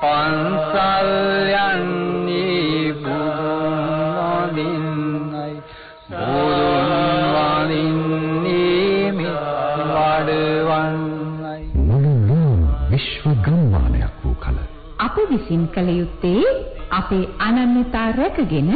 පන්සල් යන්නේ බුදුන් වදින්නයි බුදුන් වදින්නේ මිත් වඩවන්නයි මුළු විශ්ව ගම්මානයක් වූ කල අප විසින් කළ යුත්තේ අපේ අනන්‍යතා රැකගෙන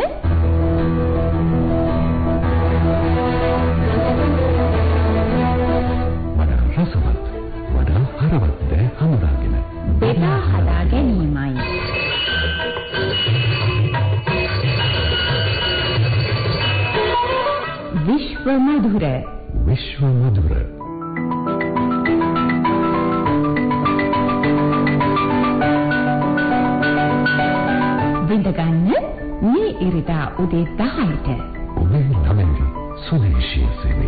විශ්ව මధుර විශ්ව මధుර විඳගන්න මේ ඉරිදා උදේ 10ට ඔබේ නමින් සුදේශීය සේවයෙන්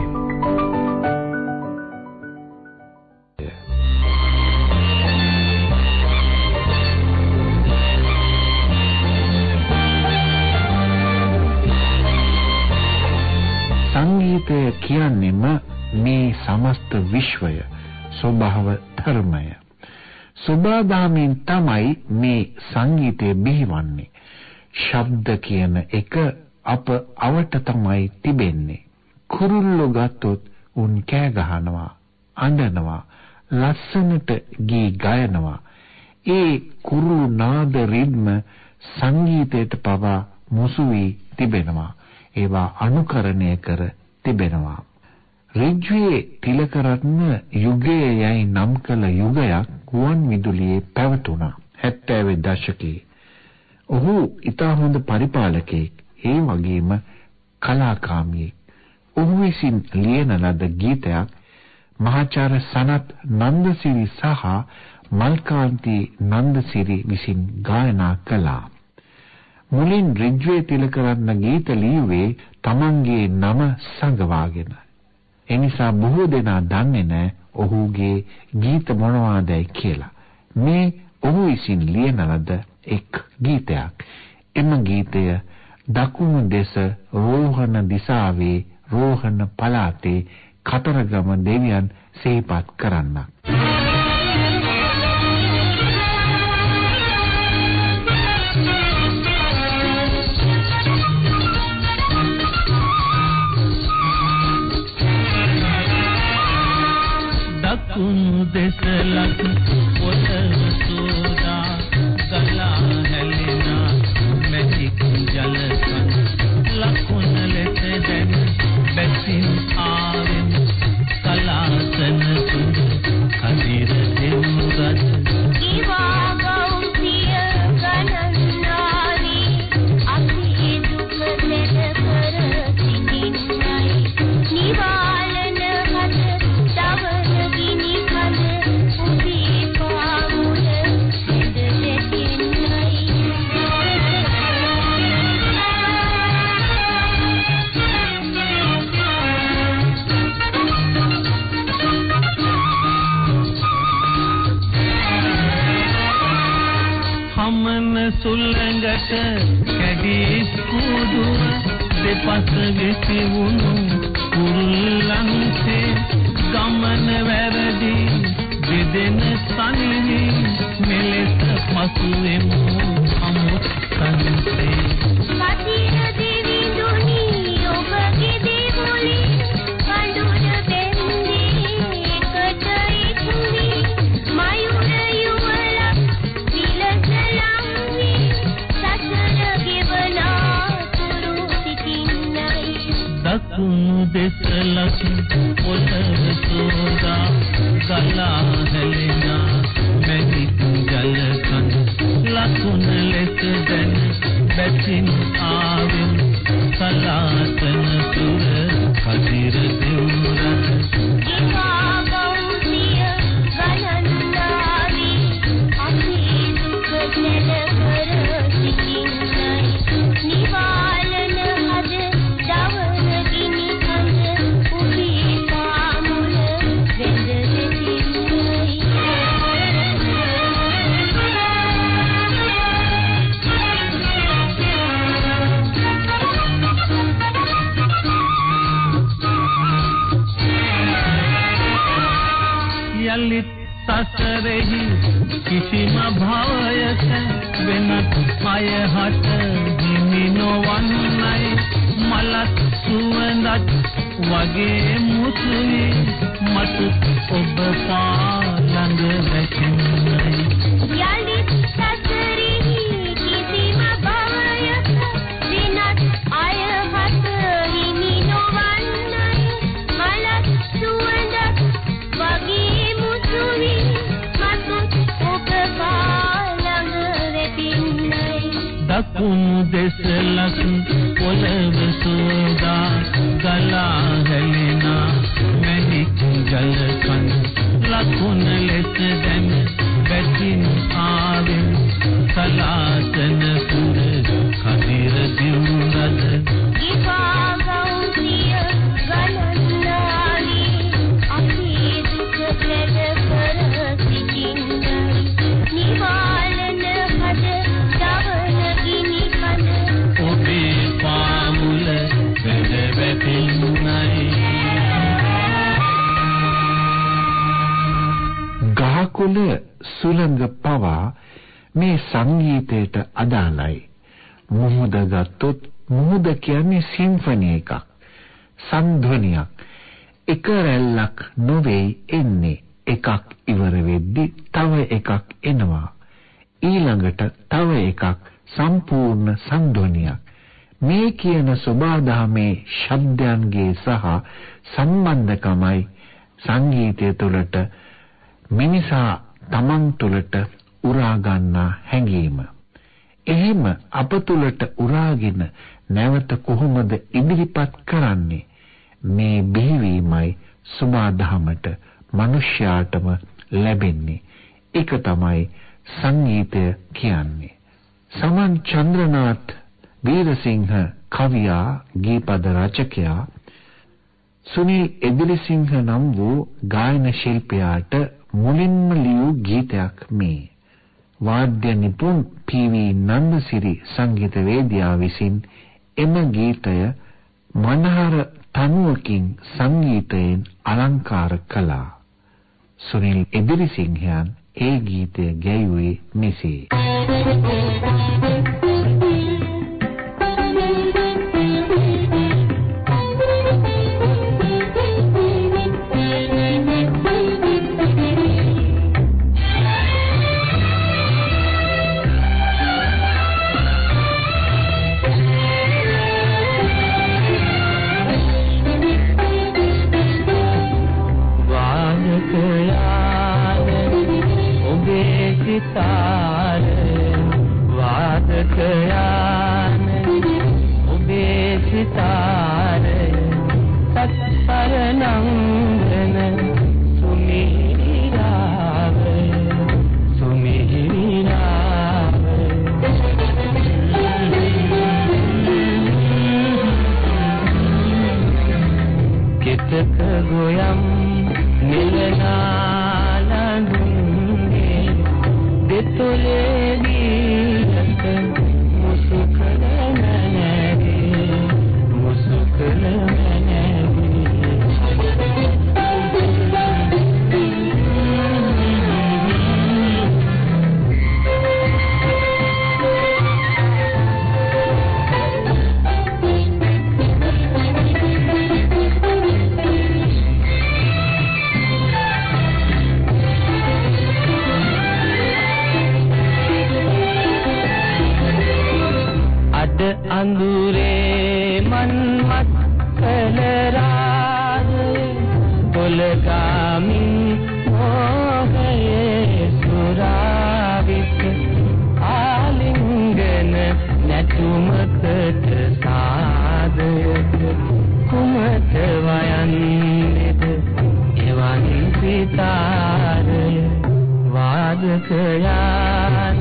සුභාදාමෙන් තමයි මේ සංගීතය බිහිවන්නේ. ශබ්ද කියන එක අප අවට තමයි තිබෙන්නේ. කුරුල්ලෝ ගත්තොත් උන් කෑ ගහනවා අඬනවා ලස්සනට ගී ගයනවා. ඒ කුරුළු නාද රිද්ම සංගීතයට පවා මුසු වී තිබෙනවා. ඒවා අනුකරණය කර තිබෙනවා. ඍජ්වේ තිලකරත්න යුගය යයි නම් කළ යුගයක් ගුවන් විදුලියේ පැවතුණා 70 දශකයේ. ඔහු ඉතා හොඳ පරිපාලකයෙක් ඒ වගේම කලාකාමියෙක්. ඔහු විසින් ලියන ලද ගීතයක් මහාචාර්ය සනත් නන්දසිරි සහ මල්කාන්ති නන්දසිරි විසින් ගායනා කළා. මුලින් රිජ්වේ තිලකරත්න ගීත ලියුවේ තමන්ගේ නම සංගවාගෙන. එනිසා බොහෝ දෙනා දන්නේ නැහැ ඔහුගේ ගීත මොනවාදයි කියලා. මේ ඔහු විසින් ලියන ලද එක් ගීතයක්. එම ගීතය දකුණු දෙස රෝහණ දිසාවේ රෝහණ පළාතේ කතරගම දෙවියන් සිහිපත් කරන්නක්. දකුණු දෙස ලක් පොතව සෝදා. සුළඟට කැඩී කුඩු දෙපස විසිවුණු කුරුල්ලන්සේ ගමන වැරදි බෙදෙන තනිවි මෙලෙස පසුවෙමු අමුත් කන්සේ දකුණු දෙස ලකින් පොළව සෝදා ගලා හැලෙනා දකුණු දෙස ලක් පොළව සෝදා ගලා හැලෙනා මැණික් ජල කඳ ලකුණ ලෙස දැන් වැටින් ආවෙන් සලාතන පුර කදිර දිවුරද ගහකොළ සුළඟ පවා මේ සංගීතයට අදාළයි. මුහුද ගත්තොත් මුහුද කියන්නේ සිම්ෆනි එකක්. සංධ්වනියක්. එක රැල්ලක් නොවේ එන්නේ. එකක් ඉවර වෙද්දි තව එකක් එනවා. ඊළඟට තව එකක් සම්පූර්ණ සංධ්වනියක්. මේ කියන සබාධමේ ශබ්දයන්ගේ සහ සම්බන්ධකමයි සංගීතය තුළට මිනිසා තමන් තුළට උරා ගන්නා හැඟීම. එහෙම අප තුළට උරාගෙන නැවත කොහොමද ඉදිරිපත් කරන්නේ? මේ බිහිවීමයි සුභාදහමට මිනිස්යාටම ලැබෙන්නේ. ඒක තමයි සංගීතය කියන්නේ. සමන් චන්ද්‍රනාත් වීරසිංහ කවියා ගීපද රචකයා සුනිල් එදිරිසිංහ නම් වූ ගායන ශිල්පියාට මුලින්ම ලියූ ගීතයක් මේ. වාද්‍ය නිපුන් පී.වී. නන්දසිරි සංගීතවේදියා විසින් එම ගීතය මනහර තනුවකින් සංගීතයෙන් අලංකාර කළා. සුනිල් එදිරිසිංහයන් ඒ ගීතය ගැයුවේ මෙසේ. වාදකයාන වාදකයාන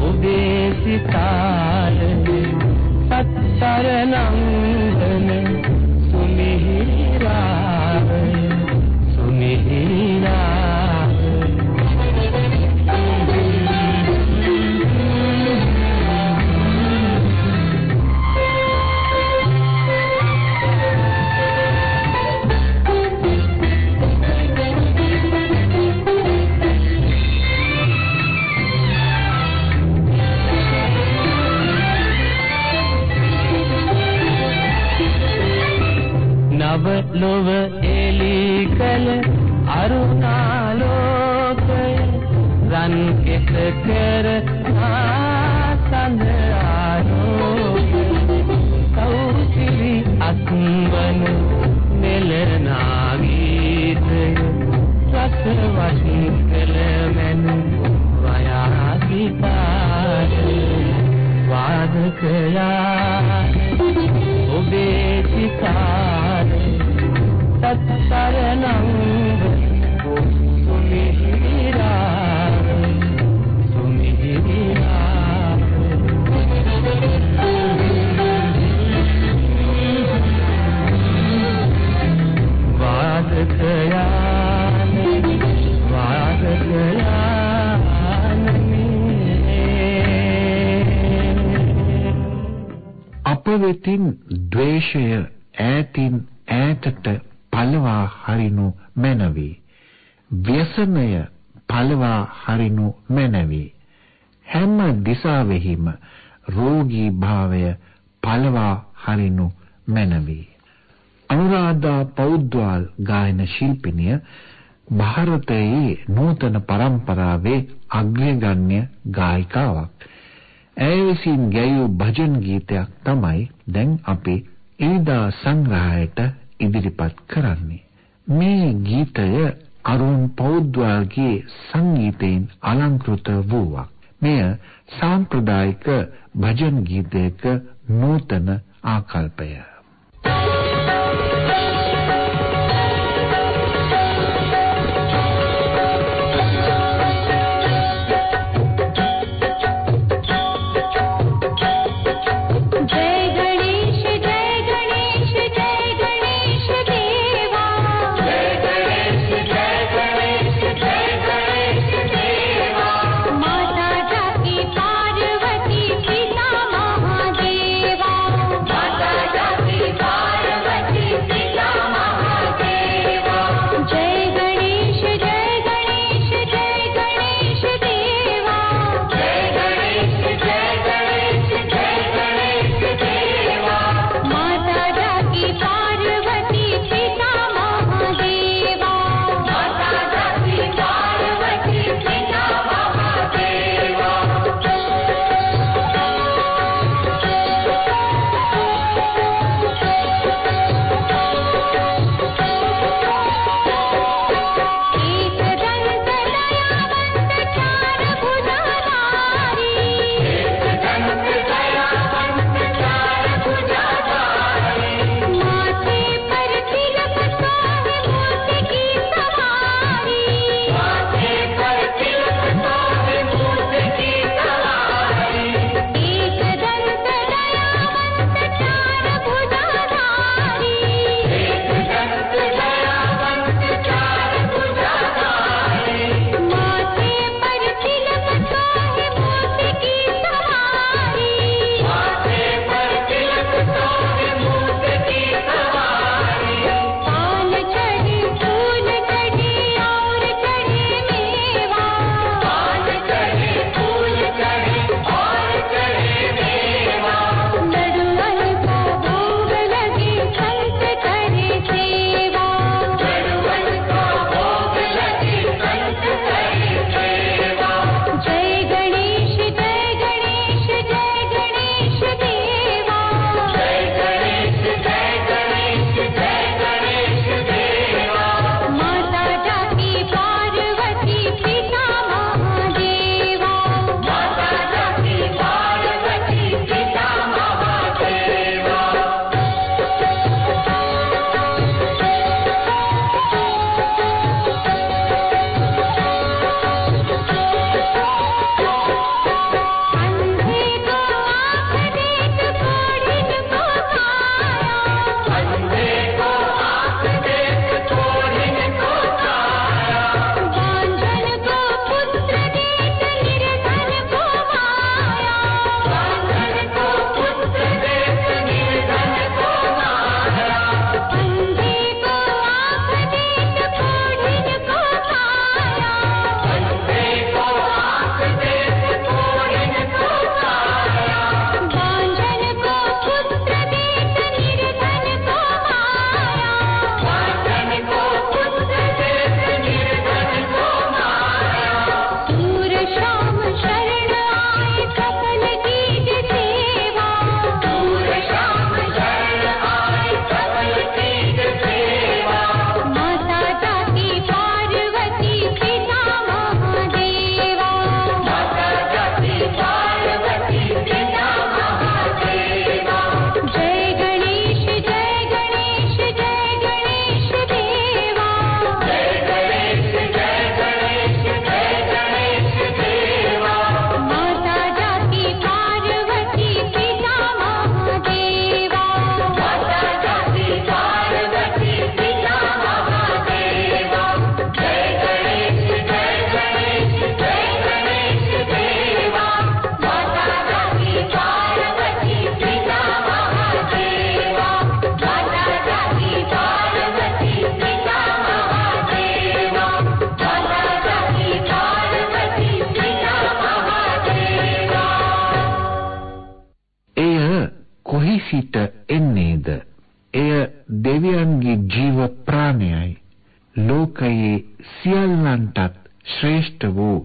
ඔබේ සිතාරය සත්තරනංගන ලොව එලි කල අරුණාලෝකය රන් කෙත කර ආසඳ ආරෝකය කෞසිලි අත්වන නෙලනා ගීතය රස වශී කළ මැන වයා ගිතාරය වාදකයා ඔබේ සිතාරය අප වෙතින් ද්වේෂය ඈතින් ඈතට පළවා හරිනු මැනවි. ව්‍යසනය පළවා හරිනු මැනවි. හැම දිසාවෙහිම රෝගී භාවය පළවා හරිනු මැනවි. අනුරාධා පෞද්ගල් ගායන ශිල්පිනිය ಭಾರತයේ නූතන પરම්පරාවේ අග්‍රගණ්‍ය ගායිකාවක්. ඇය විසින් ගැයූ භජන් ගීතයක් තමයි දැන් අපේ ඊදා සංග්‍රහයට ඉදිරිපත් කරන්නේ. මේ ගීතය අරුන් පෞද්ගලගේ සංගීතයෙන් අලංකృత වූවක්. මෙය සාම්ප්‍රදායික භජන් ගීතයක නූතන ආකල්පය. Thank you. සිට එන්නේද? එය දෙවියන්ගේ ජීව ප්‍රාණයයි. ලෝකයේ සියල්ලන්ටත් ශ්‍රේෂ්ඨ වූ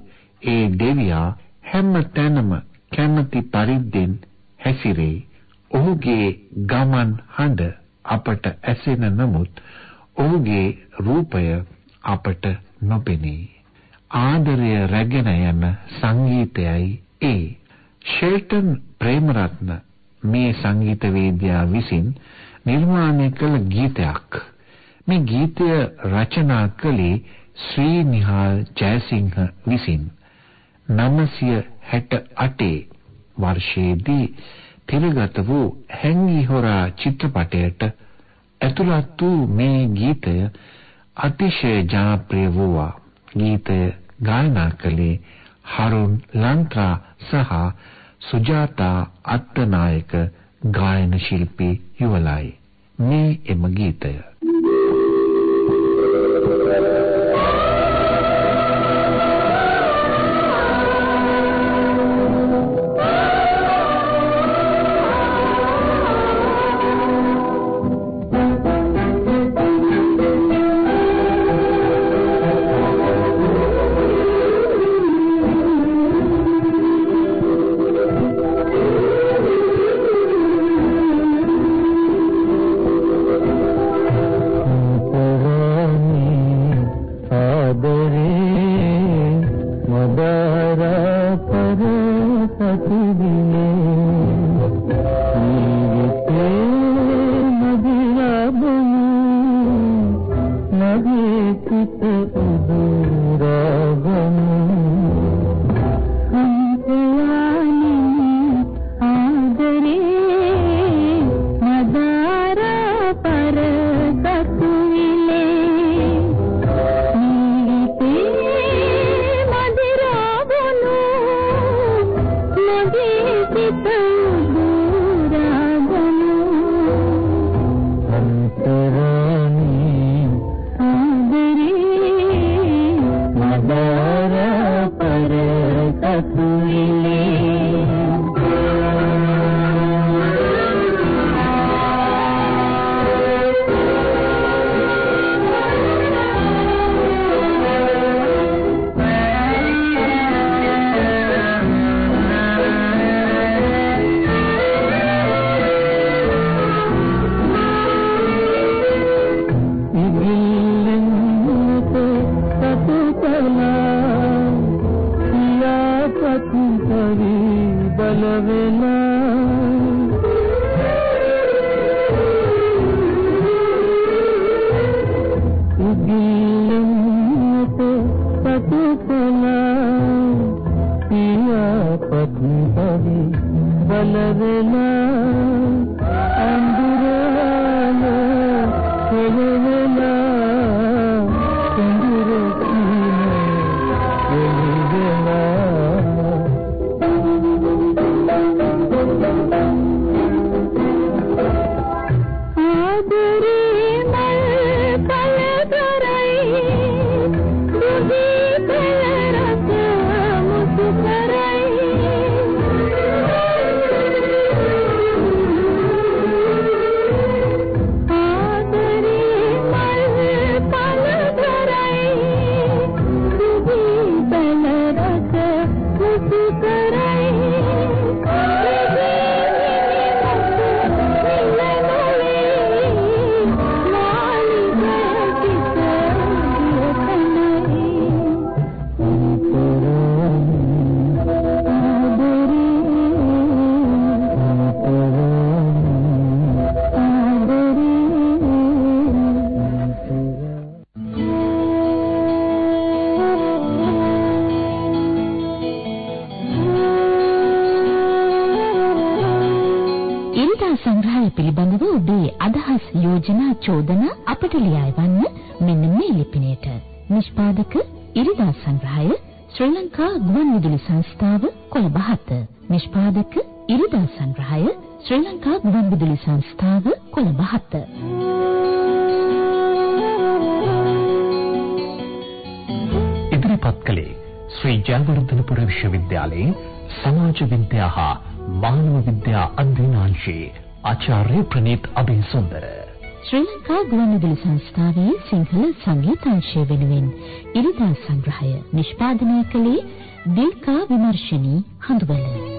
ඒ දෙවියා හැම තැනම කැමැති පරිද්දෙන් හැසිරේ. ඔහුගේ ගමන් හඬ අපට ඇසෙන නමුත් ඔහුගේ රූපය අපට නොපෙනේ. ආදරය රැගෙන යන සංගීතයයි ඒ. ෂෙල්ටන් ප්‍රේමරත්න මේ සංගීතවේදියා විසින් නිර්මාණය කළ ගීතයක්. මේ ගීතය රචනා කළේ ශ්‍රී නිහාල් ජයසිංහ විසින් 968 වර්ෂයේදී තිරගත වූ හැංගි හොරා චිත්‍රපටයට ඇතුළත් වූ මේ ගීතය අතිශය ජනප්‍රිය වූවා. ගීතය ගායනා කළේ හරුන් ලන්ත්‍රා සහ සුජාතා අත්තනායක ගායන ශිල්පී යුවලයි. මේ එම ගීතය ඉරිදා ඉරිදා සංග්‍රහය ශ්‍රී ලංකා ගුවන්විදුලි සංස්ථාව කොළඹ 7. ඉදිරිපත් කළේ ශ්‍රී ජයවර්ධනපුර විශ්වවිද්‍යාලයේ සමාජ විද්‍යා හා මානව විද්‍යා අධ්‍යනාංශයේ ආචාර්ය ප්‍රනීත් අබේසුන්දර ශ්‍රී ලංකා ගුවන්විදුලි සංස්ථාවේ සිංහල සංගීතංශය වෙනුවෙන් ඉරිදා සංග්‍රහය නිෂ්පාදනය කළේ දිල්කා විමර්ශනී හඳුබල